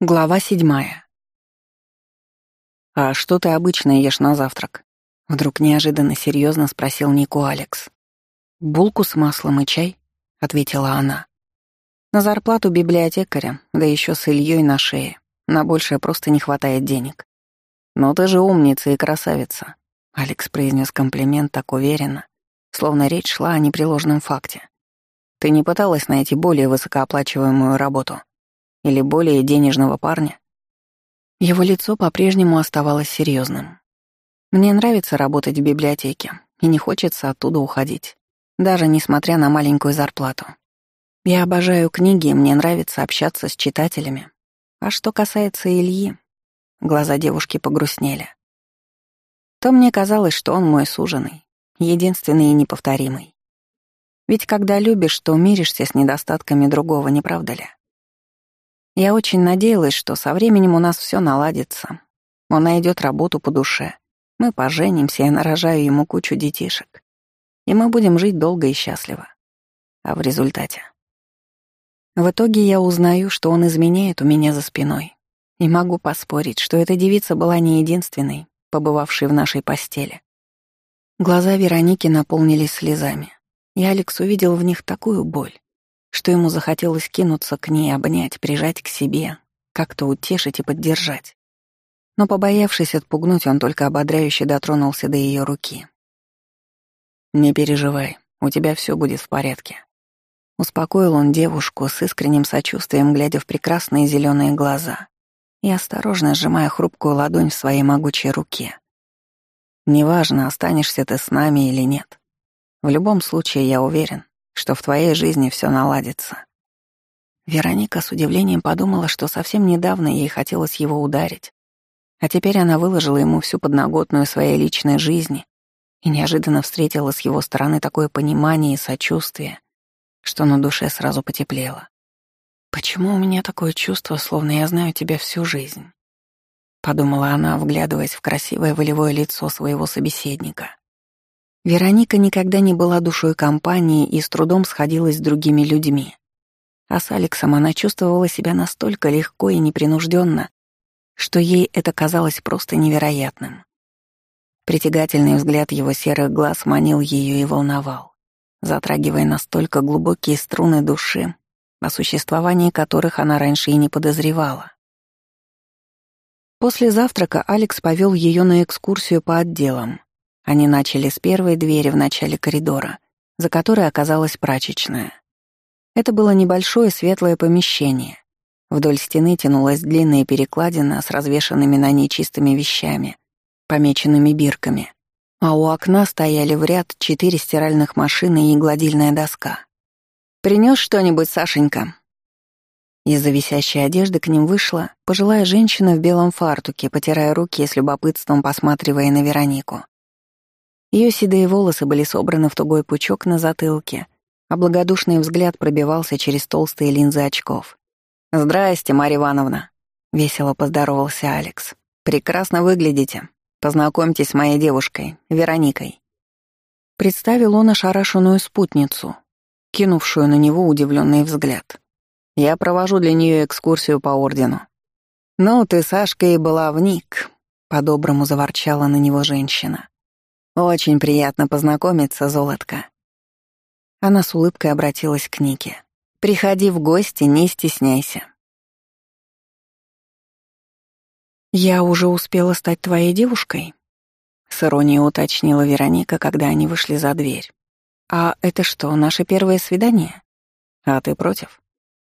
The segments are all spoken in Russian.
Глава седьмая. «А что ты обычно ешь на завтрак?» Вдруг неожиданно серьезно спросил Нику Алекс. «Булку с маслом и чай», — ответила она. «На зарплату библиотекаря, да еще с Ильей на шее. На большее просто не хватает денег». «Но ты же умница и красавица», — Алекс произнес комплимент так уверенно, словно речь шла о непреложном факте. «Ты не пыталась найти более высокооплачиваемую работу?» Или более денежного парня? Его лицо по-прежнему оставалось серьезным. Мне нравится работать в библиотеке, и не хочется оттуда уходить, даже несмотря на маленькую зарплату. Я обожаю книги, мне нравится общаться с читателями. А что касается Ильи, глаза девушки погрустнели. То мне казалось, что он мой суженый, единственный и неповторимый. Ведь когда любишь, то миришься с недостатками другого, не правда ли? Я очень надеялась, что со временем у нас все наладится. Он найдет работу по душе. Мы поженимся, я нарожаю ему кучу детишек. И мы будем жить долго и счастливо. А в результате... В итоге я узнаю, что он изменяет у меня за спиной. И могу поспорить, что эта девица была не единственной, побывавшей в нашей постели. Глаза Вероники наполнились слезами, и Алекс увидел в них такую боль, что ему захотелось кинуться к ней, обнять, прижать к себе, как-то утешить и поддержать. Но, побоявшись отпугнуть, он только ободряюще дотронулся до ее руки. «Не переживай, у тебя все будет в порядке». Успокоил он девушку с искренним сочувствием, глядя в прекрасные зеленые глаза и осторожно сжимая хрупкую ладонь в своей могучей руке. «Неважно, останешься ты с нами или нет. В любом случае, я уверен, что в твоей жизни все наладится. Вероника с удивлением подумала, что совсем недавно ей хотелось его ударить, а теперь она выложила ему всю подноготную своей личной жизни и неожиданно встретила с его стороны такое понимание и сочувствие, что на душе сразу потеплело. «Почему у меня такое чувство, словно я знаю тебя всю жизнь?» — подумала она, вглядываясь в красивое волевое лицо своего собеседника. Вероника никогда не была душой компании и с трудом сходилась с другими людьми. А с Алексом она чувствовала себя настолько легко и непринужденно, что ей это казалось просто невероятным. Притягательный взгляд его серых глаз манил ее и волновал, затрагивая настолько глубокие струны души, о существовании которых она раньше и не подозревала. После завтрака Алекс повел ее на экскурсию по отделам, они начали с первой двери в начале коридора, за которой оказалась прачечная. Это было небольшое светлое помещение. Вдоль стены тянулась длинная перекладина с развешанными на ней чистыми вещами, помеченными бирками, а у окна стояли в ряд четыре стиральных машины и гладильная доска. «Принёс что-нибудь, Сашенька?» Из-за висящей одежды к ним вышла пожилая женщина в белом фартуке, потирая руки и с любопытством посматривая на Веронику. Ее седые волосы были собраны в тугой пучок на затылке, а благодушный взгляд пробивался через толстые линзы очков. «Здрасте, Марья Ивановна», — весело поздоровался Алекс. «Прекрасно выглядите. Познакомьтесь с моей девушкой, Вероникой». Представил он ошарашенную спутницу, кинувшую на него удивленный взгляд. «Я провожу для нее экскурсию по ордену». «Ну, ты, Сашка, и была в ник», — по-доброму заворчала на него женщина. «Очень приятно познакомиться, золотко». Она с улыбкой обратилась к Нике. «Приходи в гости, не стесняйся». «Я уже успела стать твоей девушкой?» С иронией уточнила Вероника, когда они вышли за дверь. «А это что, наше первое свидание?» «А ты против?»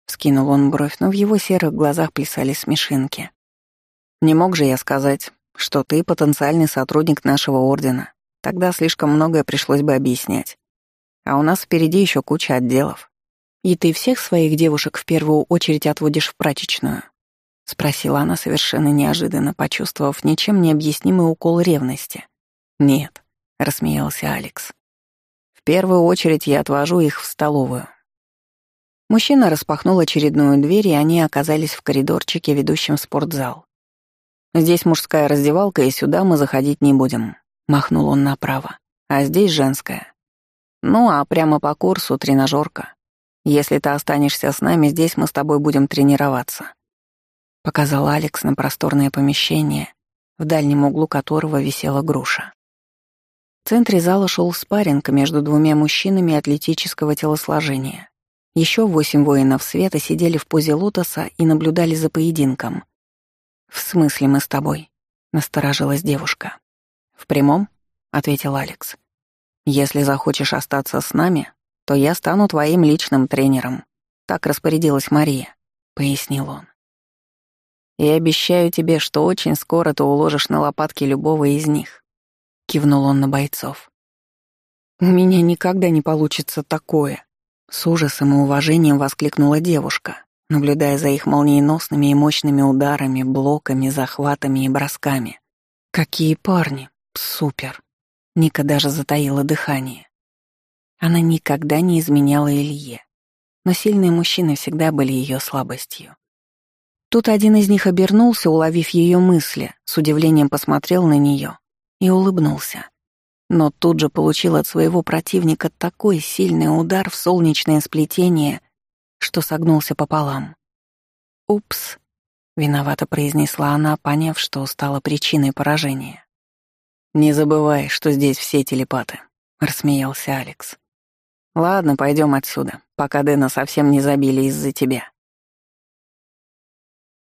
Скинул он бровь, но в его серых глазах плясали смешинки. «Не мог же я сказать, что ты потенциальный сотрудник нашего ордена, Тогда слишком многое пришлось бы объяснять. А у нас впереди еще куча отделов. И ты всех своих девушек в первую очередь отводишь в прачечную? Спросила она совершенно неожиданно, почувствовав ничем не объяснимый укол ревности. Нет, рассмеялся Алекс. В первую очередь я отвожу их в столовую. Мужчина распахнул очередную дверь, и они оказались в коридорчике, ведущем в спортзал. Здесь мужская раздевалка, и сюда мы заходить не будем. Махнул он направо. А здесь женская. Ну, а прямо по курсу тренажерка. Если ты останешься с нами, здесь мы с тобой будем тренироваться. — показал Алекс на просторное помещение, в дальнем углу которого висела груша. В центре зала шел спарринг между двумя мужчинами атлетического телосложения. Еще восемь воинов света сидели в позе лотоса и наблюдали за поединком. «В смысле мы с тобой?» — насторожилась девушка. «В прямом?» — ответил Алекс. «Если захочешь остаться с нами, то я стану твоим личным тренером. Так распорядилась Мария», — пояснил он. «И обещаю тебе, что очень скоро ты уложишь на лопатки любого из них», — кивнул он на бойцов. «У меня никогда не получится такое», — с ужасом и уважением воскликнула девушка, наблюдая за их молниеносными и мощными ударами, блоками, захватами и бросками. «Какие парни! Супер!» Ника даже затаила дыхание. Она никогда не изменяла Илье, но сильные мужчины всегда были ее слабостью. Тут один из них обернулся, уловив ее мысли, с удивлением посмотрел на нее и улыбнулся. Но тут же получил от своего противника такой сильный удар в солнечное сплетение, что согнулся пополам. «Упс», — виновато произнесла она, поняв, что стала причиной поражения. «Не забывай, что здесь все телепаты», — рассмеялся Алекс. «Ладно, пойдем отсюда, пока Дэна совсем не забили из-за тебя».